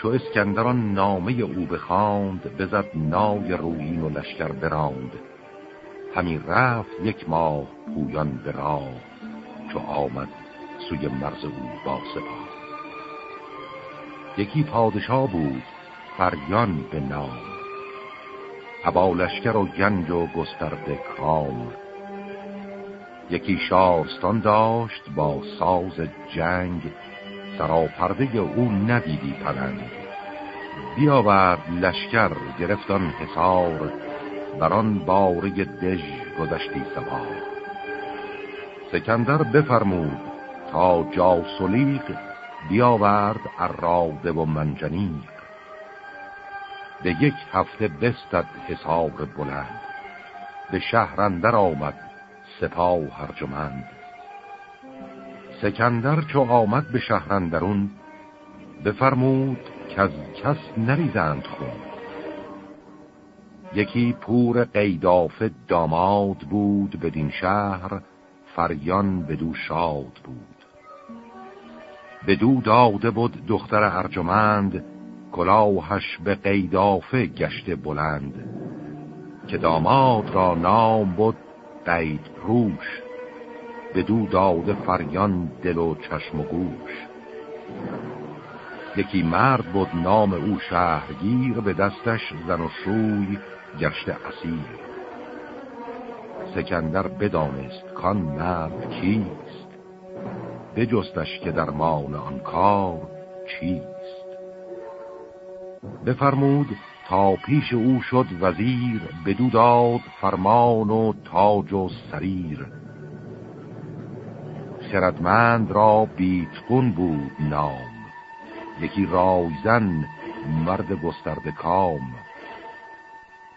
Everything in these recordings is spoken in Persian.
چو اسکندران نامه او بخواند بزد نای رویین و لشکر براند. همین رفت یک ماه پویان به راه چو آمد سوی مرز او با سپاه. یکی پادشاه بود فریان به نام. ابا لشکر و گنج و گسترده کام. یکی شارستان داشت با ساز جنگ سراپرده او ندیدی پلنگ. بیاورد لشکر گرفتان حسار بران باره دژ گذشتی سوار. سکندر بفرمود تا جاسلیق بیاورد اراده و منجنیق. به یک هفته بستد حسار بلند. به شهرندر آمد سپاه هرجمند سکندر چو آمد به شهرندرون بفرمود که از کس نریزند خون. یکی پور قیدافه داماد بود بدین شهر فریان بدو شاد بود. بدو داده بود دختر ارجمند کلاهش به قیدافه گشته بلند. که داماد را نام بود قید روش بدو داده فریان دل و چشم و گوش. یکی مرد بود نام او شهرگیر به دستش زن و شوی گشته اسیر. سکندر بدانست کان مرد کیست بجستش که در مان آن کار چیست. بفرمود تا پیش او شد وزیر بدو داد فرمان و تاج و سریر. خردمند را بیتقون بود نام. یکی رایزن مرد گسترده کام.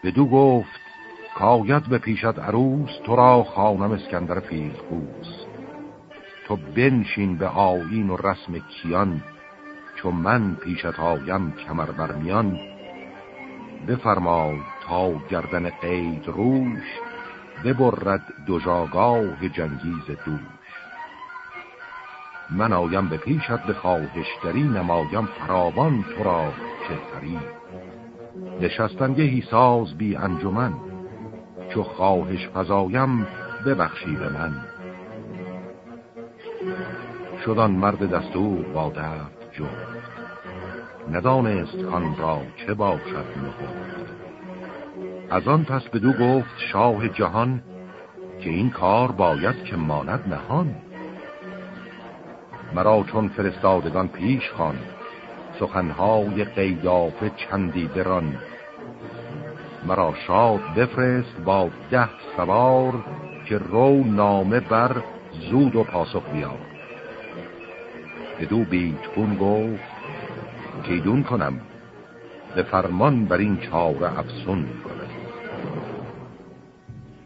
بدو گفت کاید به پیشت عروس تو را خانم اسکندر فیلخوس تو بنشین به آین و رسم کیان چو من پیشت آیم کمر برمیان بفرمای تا گردن قید روش ببرد دو جاگاه جنگیز دوش. من آیم به پیشت به خواهشتری نمایم فراوان تو را چهتری نشستنگهی ساز بی انجمن چو خواهش فزایم ببخشی به من. شدان مرد دستور با درد جفت ندانست آن را چه باشد نهفت. از آن پس بدو گفت شاه جهان که این کار باید که ماند نهان. مرا چون فرستادگان پیش خان سخنهای قیدافه چندی دران مرا شاد بفرست با ده سوار که رو نامه بر زود و پاسخ بیار. بدو بیتون گفت کیدون کنم به فرمان بر این چاره افسون کنم.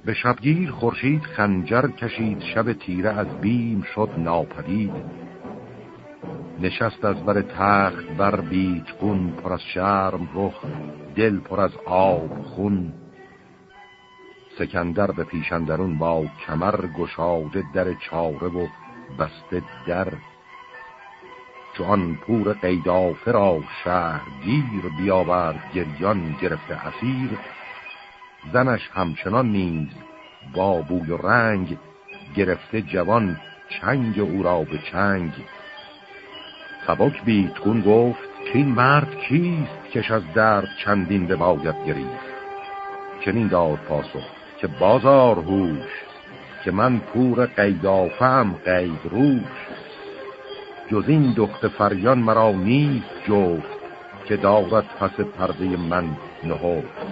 به شبگیر خورشید خنجر کشید شب تیره از بیم شد ناپدید. نشست از بر تخت بر بیتقون پر از شرم رخ دل پر از آب خون. سکندر به پیشندرون با کمر گشاده در چاره و بسته در. چون پور قیدافه را شهر گیر بیاورد گریان گرفته اسیر. زنش همچنان نیز با بوی و رنگ گرفته جوان چنگ او را به چنگ. سبک بیتگون گفت که این مرد کیست کش از درد چندین به باید گریست. چنین داد پاسخ که بازار هوش که من پور قیدافم قید روش. جز این دخت فریان مرا نیست جفت که دارد پس پرده من نهفت.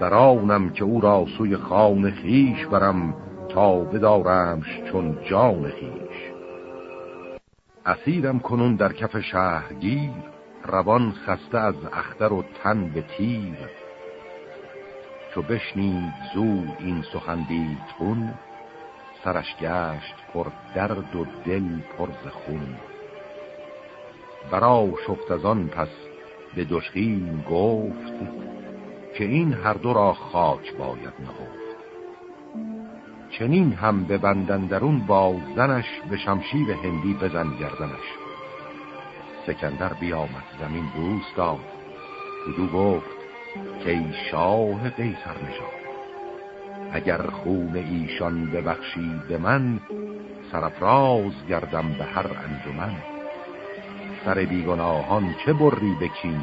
برانم که او را سوی خان خیش برم تا بدارمش چون جان خیش. اسیرم کنون در کف شهرگیر روان خسته از اختر و تن به تیر. چو بشنید زود این سخن بیتون سرش گشت پر درد و دل پر خون. برا شفت از آن پس به دشخیم گفت که این هر دو را خاک باید نهفت. چنین هم به بندندرون با زنش به شمشیر هندی بزن گردنش. سکندر بیامد زمین بوس داد بدو گفت که ای شاه قیصر نشاد اگر خون ایشان ببخشی به من سرفراز گردم به هر انجمن. سر بیگناهان چه بری بکین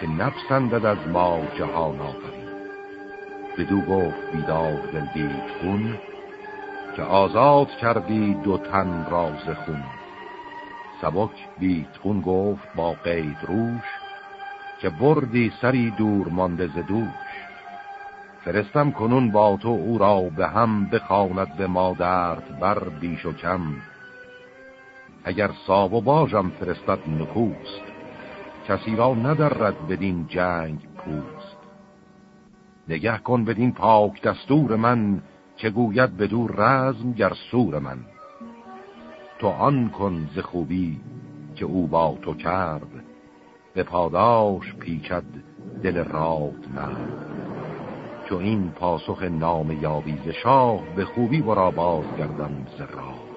که نفسندد از ما جهان آفرین. بدو گفت بیدار دل دید خون که آزاد کردی دو تن راز خون. سبک بیتون گفت با قید روش که بردی سری دور مانده ز دوش. فرستم کنون با تو او را به هم بخواند به مادرت بر بیش و کم. اگر ساب و باجم فرستد نکوست کسی را ندرد بدین جنگ پوست. نگه کن بدین پاک دستور من که گوید بدو رزم گر سور من. تو آن کن ز خوبی که او با تو کرد به پاداش پیچد دل راد مرد. چو این پاسخ نام یابیز شاه به خوبی برا باز گردم ز راه.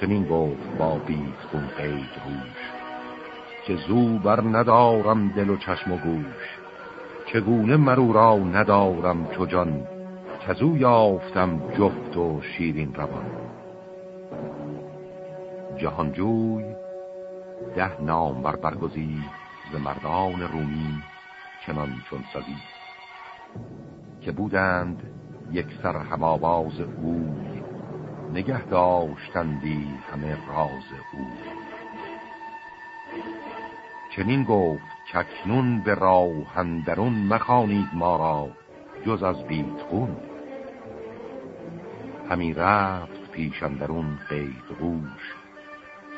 چنین گفت با بیت خون قید روش که زو بر ندارم دل و چشم و گوش. چگونه مرو را ندارم چو جان کزو یافتم جفت و شیرین روان. جهانجوی ده نام بر برگزی ز مردان رومی چنان چون سزی که بودند یک سر هم آواز اوی نگه داشتندی همه راز او چنین گفت چکنون به راهندرون مخانید ما را جز از بیت خون همی رفت پیشندرون قید روش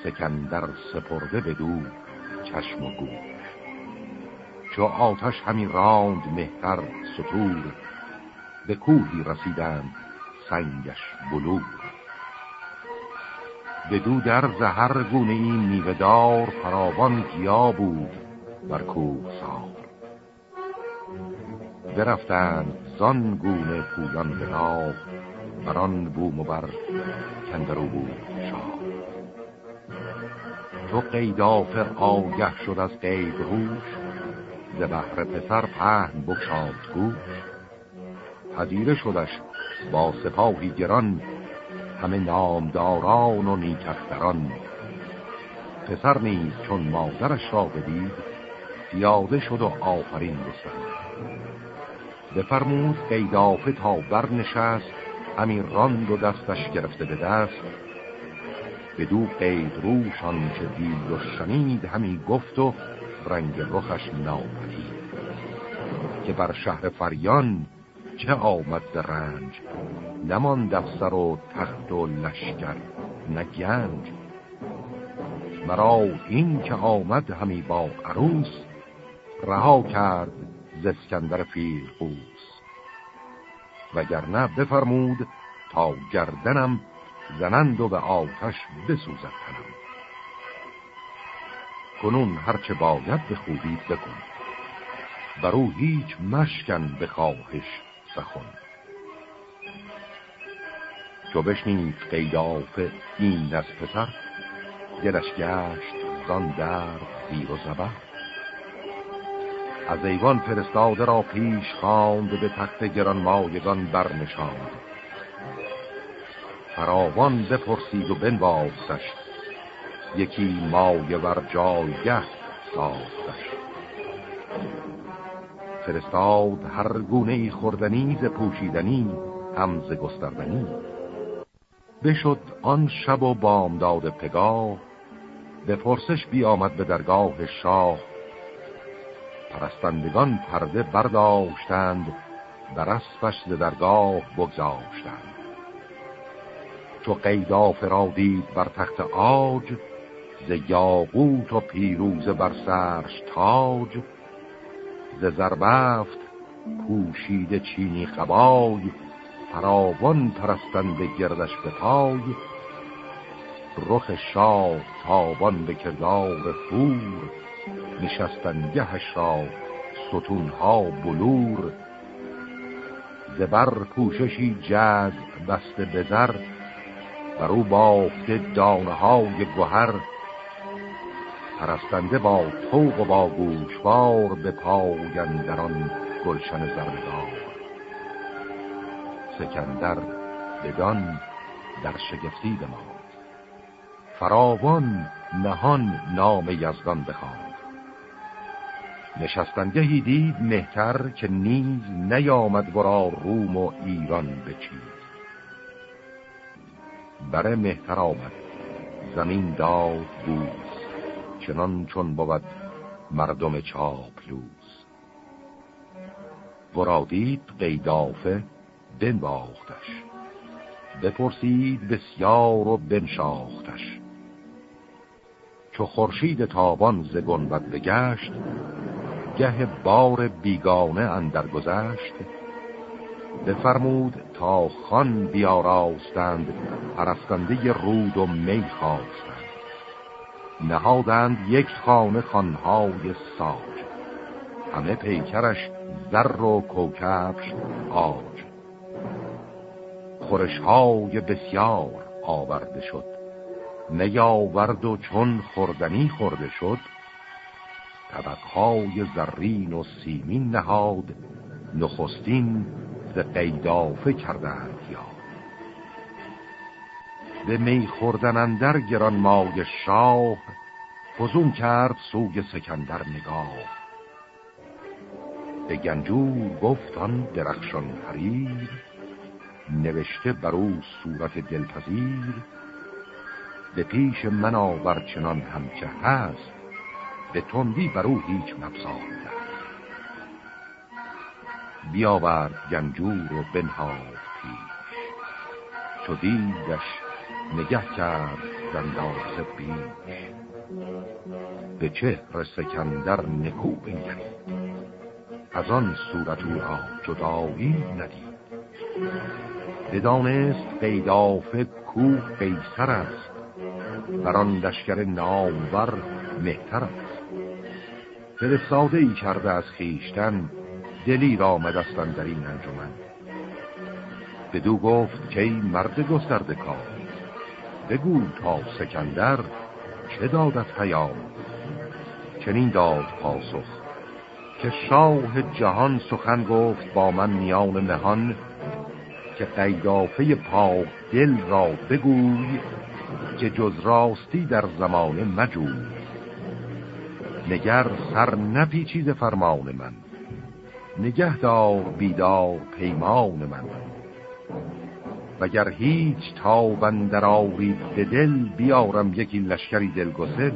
سکندر سپرده به دو چشم و گوش. چو آتش همی راند مهتر سطور به کوهی رسیدند سنگش بلور. به دو در زهر گونه این میوهدار فراوان گیا بود بر کوه سار برفتند زان گونه پویان به راه بران بوم و بر کندرو بود شاه. تو قیدافر آگه شد از قید روش ز بحر پسر پهن بکشاد گوش. پذیره شدش با سپاهی گران همه نامداران و نیکختران پسر نیز چون مادرش را بدید پیاده شد و آفرین بستند بفرمود قیدافه تا برنشست همین راند و دستش گرفته به دست. به دو قید روشان که دید و شنید همی گفت و رنگ رخش ناپدید که بر شهر فریان چه آمد به رنج؟ نمان دفتر و تخت و لشکر نه گنج. مرا این که آمد همی با عروس رها کرد زسکندر فیر قوس وگرنه بفرمود تا گردنم زنند و به آتش بسوزد تنم کنون هرچه باید به خوبی بکن. برو هیچ مشکن به خواهش سخن چو بشنید قیداف این از پسر دلش گشت زان در زیر و زبر. از ایوان فرستاده را پیش خواند به تخت گران مایگان برنشاند. فراوان بپرسید و بنواستش یکی مایه ور جایگه ساختش فرستاد هر گونه خوردنی ز پوشیدنی هم ز گستردنی. بشد آن شب و بامداد پگاه به پرسش بیامد به درگاه شاه. پرستندگان پرده برداشتند بر اسبش ز درگاه بگذاشتند. چو قیداف را دید بر تخت آج ز یاقوت و پیروز بر سرش تاج ز زربفت پوشید چینی قبای فراوان پرستند گردش به پای رخ شاه تابان به کردار فور نشستن گهش را ستونها بلور زبر پوششی جذب بسته بزر بر او بافته دانه های گوهر. پرستنده با توق و با گوشوار به پاگندران گلشن زردگار سکندر بدان در شگفتی بماند. فراوان نهان نام یزدان بخواند. نشستنگهی دید مهتر که نیز نیامد برا روم و ایران بچید بره مهتر آمد زمین داد بوز چنان چون بود مردم چاپلوز ورادید قیدافه بنباختش بپرسید بسیار و بنشاختش. چو خورشید تابان ز گنبد بگشت گه بار بیگانه اندر گذشت بفرمود تا خان بیاراستند پرستنده رود و می خواستند. نهادند یک خانه خانهای ساج همه پیکرش زر و کوکبش آج. خورشهای بسیار آورده شد. نیاورد و چون خوردنی خورده شد طبقهای زرین و سیمین نهاد نخستین ز قیدافه کردند یا به می خوردن اندر گران مای شاه فزون کرد سوی سکندر نگاه. به گنجور گفتان درخشان حریر نوشته بر او صورت دلپذیر. به پیش من آور چنان هم که هست به تندی بر او هیچ مبساند بیاورد گنجور و بنهاد پیش. چو دیدش نگه کرد دنداز بیش به چهر سکندر نکو بنگرید. از آن صورت او را جدایی ندید. بدانست قیدافه کو قیصر است. بر آن لشکر نامور مهتر است. فرستاده ای کرده از خیشتن دلیر آمدستن در این انجمن. بدو گفت که ای مرد گسترده کار بگو تا سکندر چه دادت پیام. چنین داد پاسخ که شاه جهان سخن گفت با من میان نهان که قیدافه پاک دل را بگوی که جز راستی در زمان مجوی. نگر سر نپیچید فرمان من. نگه دار بیدار پیمان من. وگر هیچ تابن در آورید به دل بیارم یکی لشکری دلگسل.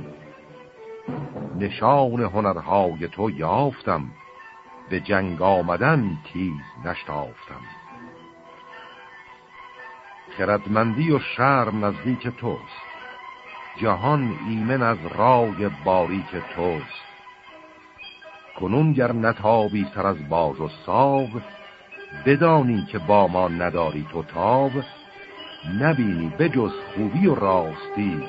نشان هنرهای تو یافتم به جنگ آمدن تیز نشتافتم. خردمندی و شرم نزدیک توست. جهان ایمن از رای باریک توست. کنون گر نتابی سر از باج و ساو بدانی که با ما نداری تو تاب. نبینی بجز خوبی و راستی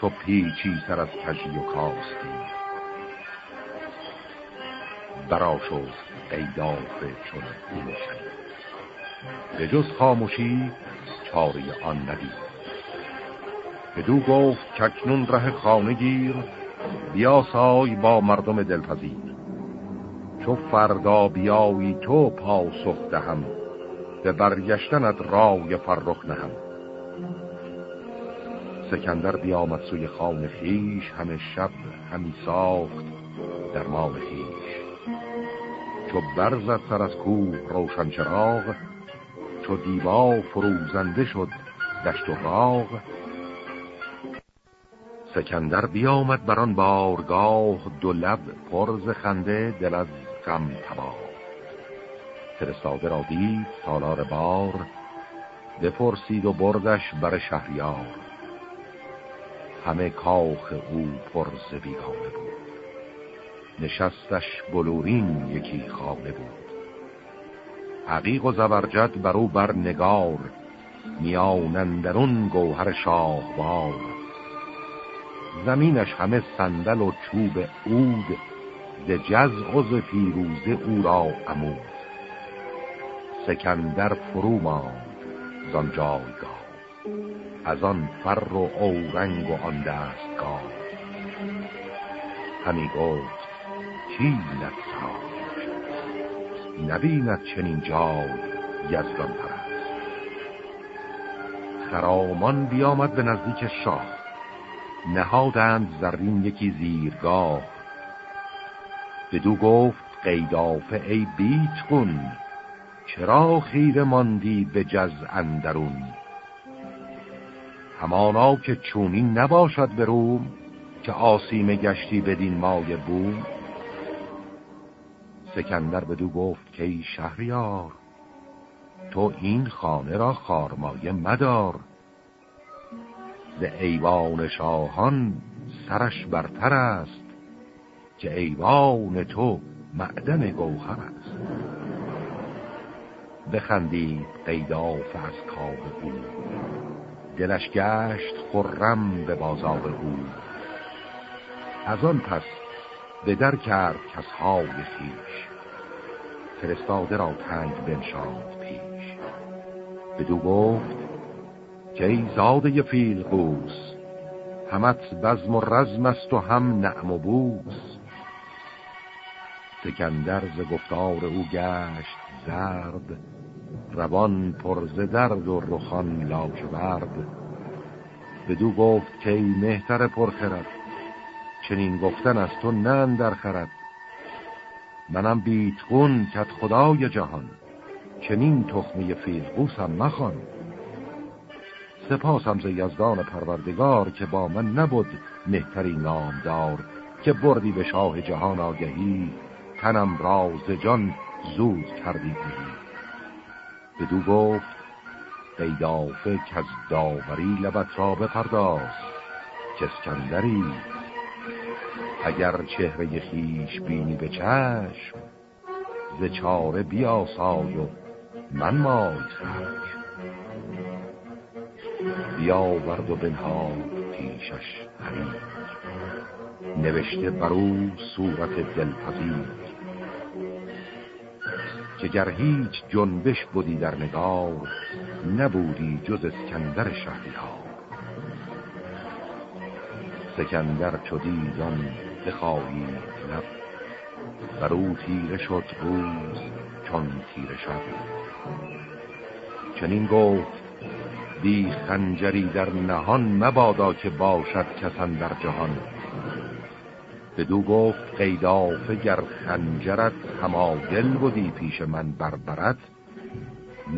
چو پیچی سر از کجی و کاستی. برا شد قیدافه چون این شد به جز خاموشی چاری آن ندید. بدو گفت ککنون ره خانه گیر بیاسای با مردم دلپذیر. چو فردا بیایی تو پاسخ دهم به برگشتنت رای فرخ نهم. سکندر بیامد سوی خان خیش همه شب همی ساخت در مال خیش چو برزد سر از کوه روشن چراغ چو دیوا فروزنده شد دشت و راغ سکندر بیامد بر آن بارگاه دو لب پرز خنده دل از غم تباه. فرستاده را دید سالار بار بپرسید و بردش بر شهریار. همه کاخ او پرز بیگانه بود. نشستش بلورین یکی خانه بود. عقیق و زبرجد بر او بر نگار میانندرون گوهر شاهوار. زمینش همه صندل و چوب عود ز جزع و ز پیروزه او را عمود. سکندر فرو ماند زان جایگاه از آن فر و اورنگ و آن دستگاه. همی گفت کیلت سراج نبیند چنین جای یزدان پرست. خرامان بیامد به نزدیک شاه. نهادند زرین یکی زیرگاه. بدو گفت قیدافه ای بیت کن چرا خیر ماندی به جز اندرون؟ همانا که چونین نباشد به روم که آسیم گشتی بدین مای بوم. سکندر بدو گفت که ای شهریار تو این خانه را خارمایه مدار. ز ایوان شاهان سرش برتر است که ایوان تو معدن گوهر است. بخندید قیداف از کار او دلش گشت خرم به بازار او. از آن پس به در کرد کسهای خیش فرستاده را تنگ بنشاد پیش. بدو گفت که ای زاده فیل قوس همت بزم و رزم است و هم نعم و بوس. سکندر ز گفتار او گشت زرد روان پرز درد و رخان لاجورد بدو گفت که ای مهتر پرخرد چنین گفتن از تو نن در خرد. منم بیتگون کت خدای جهان چنین تخمی فیلقوسم مخوان. سپاسم ز یزدان پروردگار که با من نبود مهتری نامدار که بردی به شاه جهان آگهی تنم راز جان زود کردی بهی بدو گفت قیدافه که از داوری لبت را بپرداز که اسکندری اگر چهره خیش بینی به چشم ز چاره بیاسای و من مای بیاورد و بنها پیشش همی نوشته بر او صورت دلپذیر. که گر هیچ جنبش بودی در نگار نبودی جز اسکندر ها سکندر چو دیدان بخواهید لب بر او تیره شد روز چون تیره شد چنین گفت بی خنجری در نهان مبادا که باشد کسان در جهان. بدو گفت قیدافه گر خنجرت دل بودی پیش من بربرت.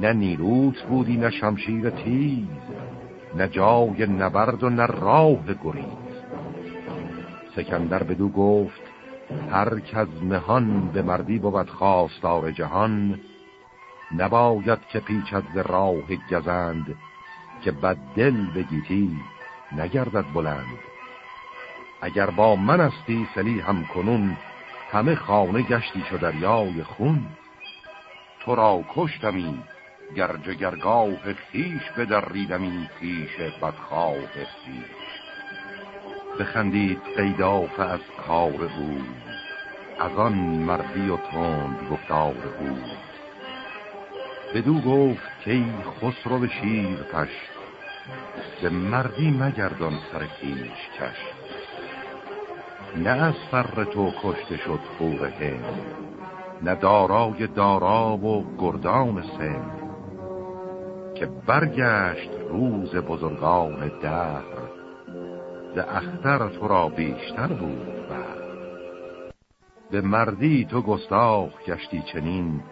نه نیروت بودی نه شمشیر تیز نه جای نبرد و نه راه گریز. سکندر بدو گفت هر کز نهان به مردی بود خواستار جهان. نباید که پیچد به راه گزند که بد دل بگیتی نگردد بلند. اگر با من استی سلی هم کنون همه خانه گشتی شو دریای خون. تو را کشتمی گر جگرگاه خیش بدریدمی پیش بدخواه خیش بخندید قیداف از کار او از آن مردی و تند گفتار او. بدو گفت که خسرو شیر پش به مردی مگردان سر خیش کش. نه از فر تو کشته شد خور هند نه دارای دارا و گردان سن که برگشت روز بزرگان دهر ز اختر تو را بیشتر بود بر به مردی تو گستاخ گشتی چنین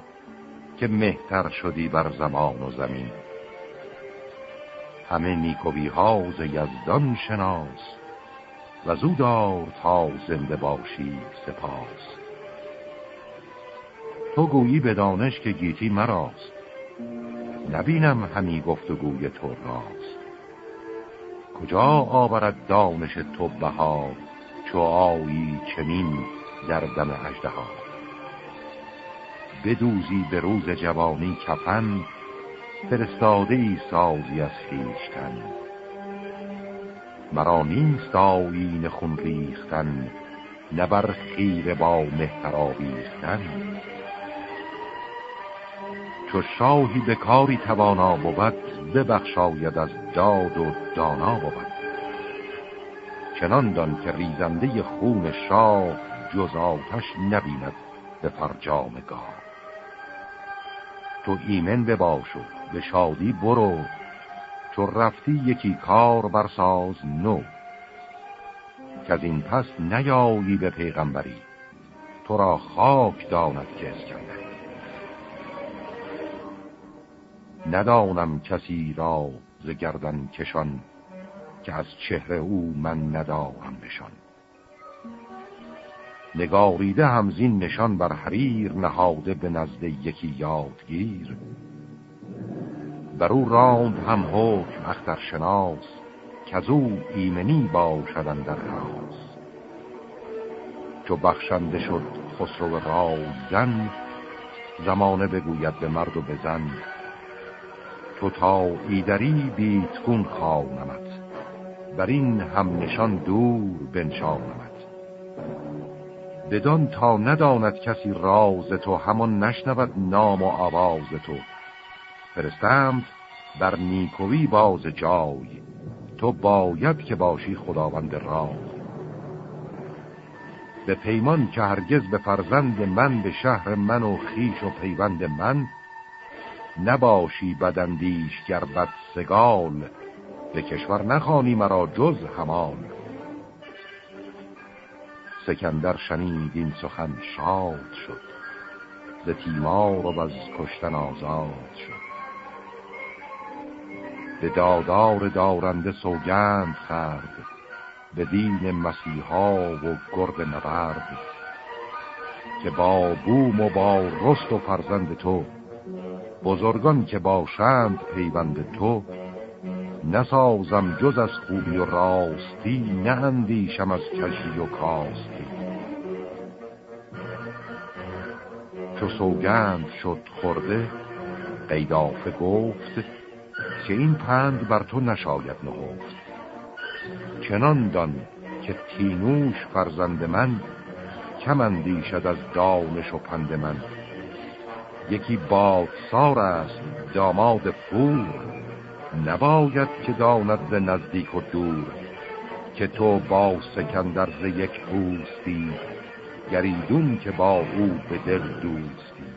که مهتر شدی بر زمان و زمین. همه نیکوی ها ز یزدان شناس و زودار تا زنده باشی سپاس. تو گویی به دانش که گیتی مراست. نبینم همی گفتگوی تو راست. کجا آورد دانش تو بها چو آیی چنین در دم اجده بدوزی به روز جوانی کفن فرستاده ای سازی از خیشتن مرا نیست آیین خون ریختن نبر خیر با مهتر آویختن. چو شاهی به کاری توانا بود ببخشاید از داد و دانا بود. چنان دان که ریزنده خون شاه جز آتش نبیند به فرجام گاه. تو ایمن بباشو به شادی برو چو رفتی یکی کار برساز نو که از این پس نیایی به پیغمبری تو را خاک داند که اسکندری ندانم کسی را ز گردن کشان که از چهره او من ندارم نشان نگاریده همزین نشان بر حریر نهاده به نزد یکی یادگیر. بر او راند هم حکم اختر شناس که از او ایمنی باشدن در راز چو بخشنده شد خسرو رازن زمانه بگوید به مرد و به زن تو تا ایدری بیتکون خوانمت بر این هم نشان دور بنشانمت. بدان تا نداند کسی راز تو همان نشنود نام و آواز تو. فرستمت بر نیکوی باز جای تو باید که باشی خداوند راه به پیمان که هرگز به فرزند من به شهر من و خیش و پیوند من نباشی بدندیش گر بد سگال به کشور نخانی مرا جز همان. سکندر شنید این سخن شاد شد. ز تیمار و از کشتن آزاد شد. به دادار دارنده سوگند خرد به دین مسیحا و گرد نبرد. که با بوم و با رست و فرزند تو بزرگان که باشند پیوند تو نسازم جز از خوبی و راستی نه اندیشم از کشی و کاستی. چو سوگند شد خورده قیدافه گفت که این پند بر تو نشاید نهفت. چنان دان که تینوش فرزند من کم اندیشد از دانش و پند من. یکی بادسار است داماد فور. نباید که داند ز نزدیک و دور که تو با سکندر ز یک پوستی گریدون که با او به دل دوستی.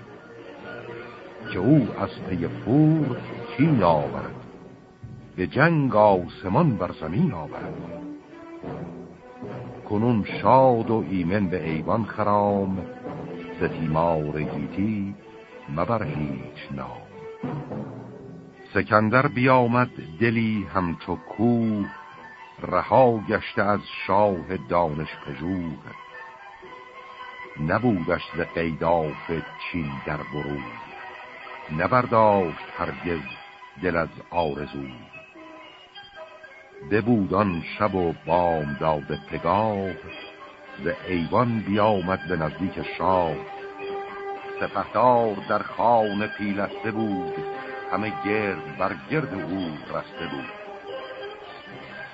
که او از پی فور چین آورد به جنگ آسمان بر زمین آورد. کنون شاد و ایمن به ایوان خرام ز تیمار گیتی مبر هیچ نام. سکندر بیامد دلی همچو کوه رها گشته از شاه دانش پژوه. نبودش ز قیداف چین در برو نبرداشت هرگز دل از آرزو ببودان شب و بام داد پگاه ز ایوان بیامد به نزدیک شاه. سپهدار در خانه پیلسته بود همه گرد بر گرد او رسته بود.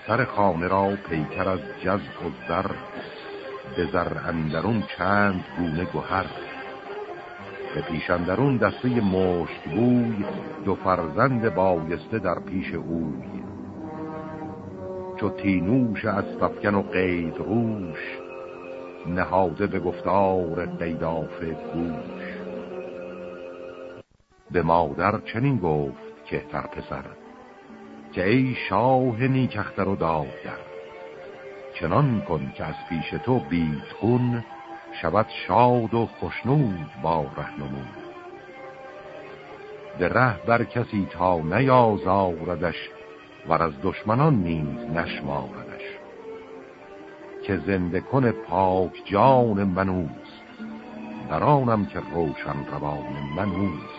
سر خانه را پیکر از جذب و زر به زر اندرون چند گونه گوهر به پیشندرون دسته مشت بوی دو فرزند بایسته در پیش اوی. چو تینوش از ففکن و قید روش نهاده به گفتار قیداف گوش به مادر چنین گفت که تر پسر که ای شاه نیکختر و دادگر چنان کن که از پیش تو بیت خون شود شاد و خشنود با رهنمود به ره بر کسی تا نیازاردش و از دشمنان نیز نشماردش که زنده کن پاک جان منوست برانم که روشن روان منوست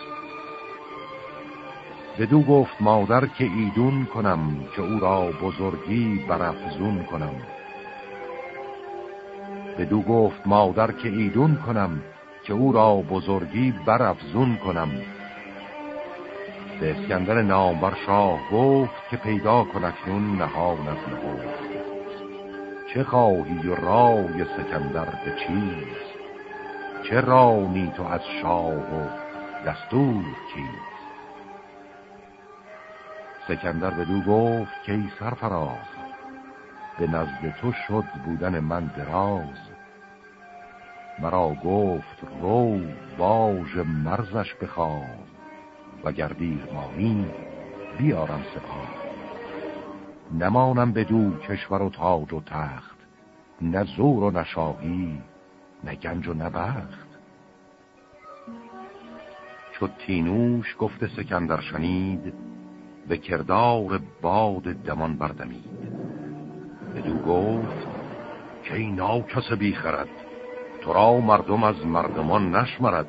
بدو گفت مادر که ایدون کنم که او را بزرگی برافزون کنم. بدو گفت مادر که ایدون کنم که او را بزرگی برافزون کنم. به اسکندر نامور شاه گفت که پیدا کنکنون نهان از نهفت. چه خواهی و رای سکندر به چیز چه رانی تو از شاه و دستور چیز سکندر به دو گفت که ای سرفراز به نزد تو شد بودن من دراز. مرا گفت رو باژ مرزش بخواه و گردیر مانی بیارم سپاه. نمانم به دو کشور و تاج و تخت نه زور و نشاهی نه گنج و نبخت چو تینوش گفته سکندر شنید به کردار باد دمان بردمید. بدو گفت که این کس بیخرد تو را مردم از مردمان نشمرد.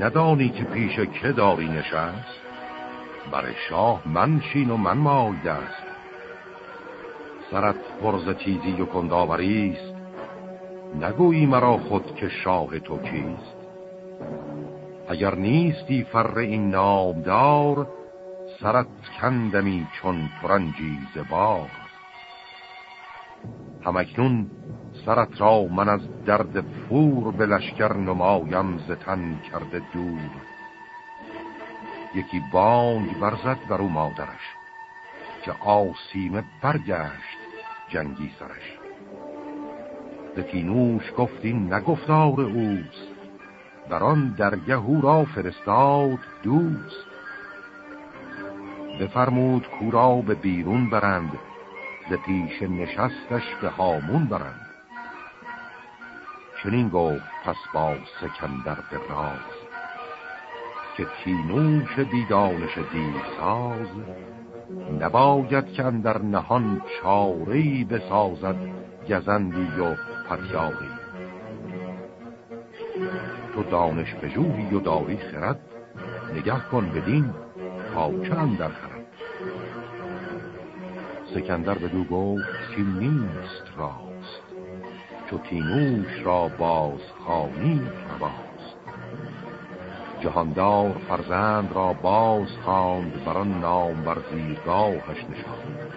ندانی که پیش که داری نشست؟ بر شاه من شین و من مای دست. سرت پرز چیزی و کنداوریست نگویی مرا خود که شاه تو کیست. اگر نیستی فر این نامدار سرت کندمی چون ترنجی زبار همکنون سرت را من از درد فور به لشکر نمایم زتن کرده دور. یکی بانگ برزد بر مادرش که آسیمه برگشت جنگی سرش. نوش گفتی نگفتار اوست در آن درگه او را فرستاد دوست. بفرمود کورا به بیرون برند ز پیش نشستش به هامون برند. چنین گفت پس با سکندر به راز که کینوش بیدانش ساز نباید که در نهان چاری بسازد گزندی و پتیاری تو دانش بجوهی و داری خرد نگه کن بدین. چند در خرد. سکندر بدو گفت که نیست راست. چو تینوش را باز خانی رواست جهاندار فرزند را باز خواند بر آن نام بر زیرگاهش نشاند.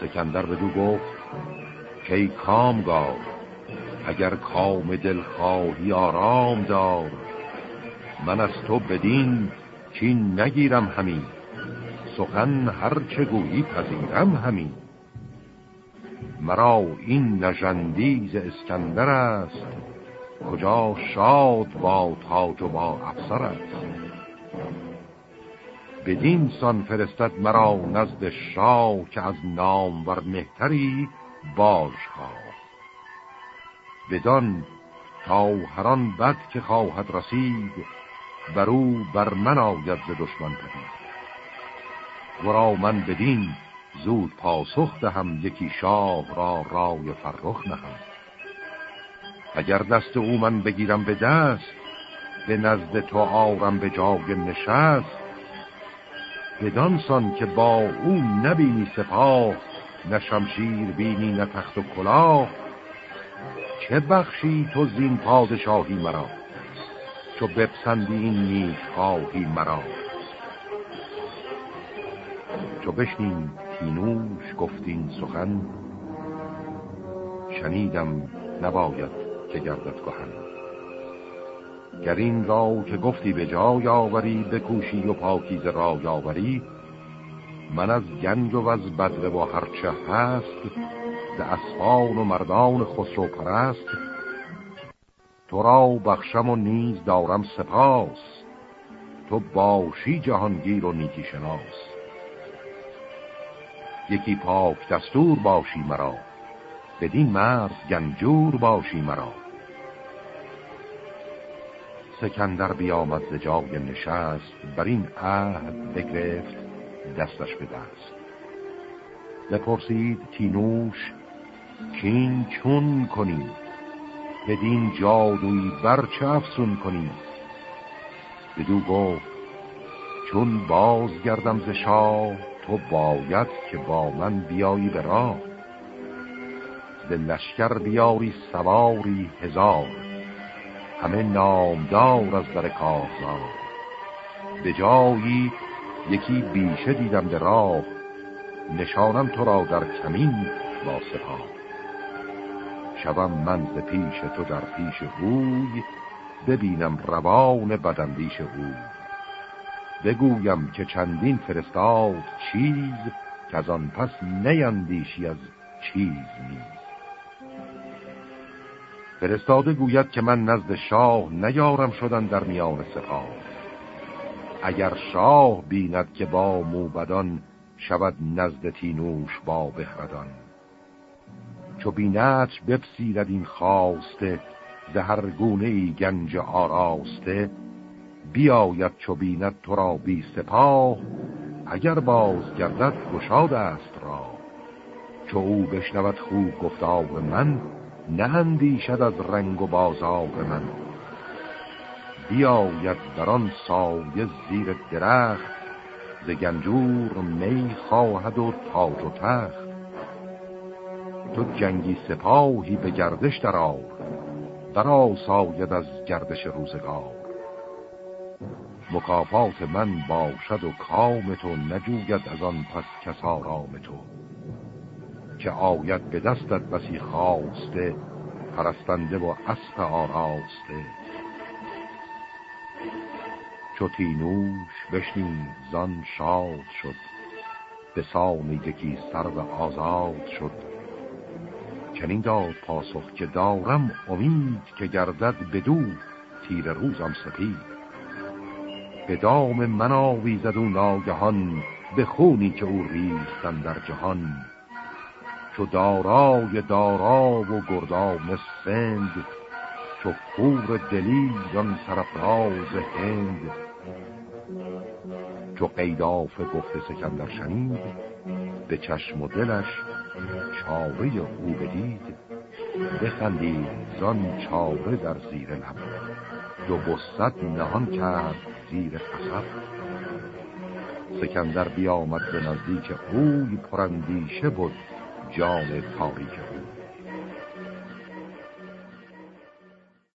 سکندر بدو گفت کی کامگار اگر کام دل خواهی آرام دار من از تو بدین چین نگیرم همین سخن هر چه گویی پذیرم همین مرا این نژندیز اسکندر است کجا شاد با تاج و با افسر است. بدین سان فرستد مرا نزد شاه که از نام ور مهتری باش خواه بدان تا هران بد که خواهد رسید بر او بر من آید ز دشمن پدید. ورا من بدین زود پاسخ دهم یکی شاه را رای فرخ نهم. اگر دست او من بگیرم به دست به نزد تو آرم به جای نشست. بدانسان که با او نبینی سپاه نه شمشیر بینی نه تخت و کلاه. چه بخشی تو زین پادشاهی مرا؟ چو بپسندی این نیک خواهی مرا. چو بشنیم کینوش گفتین سخن شنیدم نباید که گردت کهن گر این را که گفتی به جای آوری بکوشی و پاکیز را یاوری من از گنج و از بدره و هرچه هست ز اسفان و مردان خسرو پرست تو را بخشم و نیز دارم سپاس. تو باشی جهانگیر و نیکی شناس. یکی پاک دستور باشی مرا بدین مرز گنجور باشی مرا. سکندر بیامد ز جای نشست بر این عهد بگرفت دستش به دست. بپرسید تینوش کین چون کنی؟ بدین جادوی بر چه افسون کنی بدو گفت چون باز گردم ز شاه تو باید که با من بیایی به راه. به لشکر بیاری سواری هزار. همه نامدار از در کارزار به جایی یکی بیشه دیدم به راه. نشانم تو را در کمین با سپاه. شوم من ز پیش تو در پیش هوی ببینم روان بدندیش هوی بگویم که چندین فرستاد چیز که از آن پس نیندیشی از چیز نیست فرستاده گوید که من نزد شاه نیارم شدن در میان سپاه. اگر شاه بیند که با موبدان شود نزد تینوش با بخردان چو بینت بپسیرد این خواسته زهر گونه ای گنج آراسته. بیاید چو بیند تو را بی سپاه اگر باز گردد گشاد است را. چو او بشنود خوب گفتار من نه شد از رنگ و بازار من. بیاید در آن سایه زیر درخت ز گنجور می خواهد و تاج و تخت. تو جنگی سپاهی به گردش درآر برا ساید از گردش روزگار. مکافات من باشد و کام تو نجوید از آن پس کس آرام تو. که آید به دستت بسی خواسته پرستنده و اسب آراسته. چو تینوش بشنید زان شاد شد به سام یکی سر و آزاد شد. چنین داد پاسخ که دارم امید که گردد بدو تیر روزم سپید. به دام من آویزد و ناگهان به خونی که او ریختن در جهان. چو دارای دارا و گردام سند چو پور دلیران سرفراز هند. چو قیداف گفته سکندر شنید به چشم و دلش چاره او بدید بخندید زان چاره در زیر لب. دو بسد نهان کرد زیر خسب سکندر بیامد به نزدیک اوی پرندیشه بود جان تاریک بود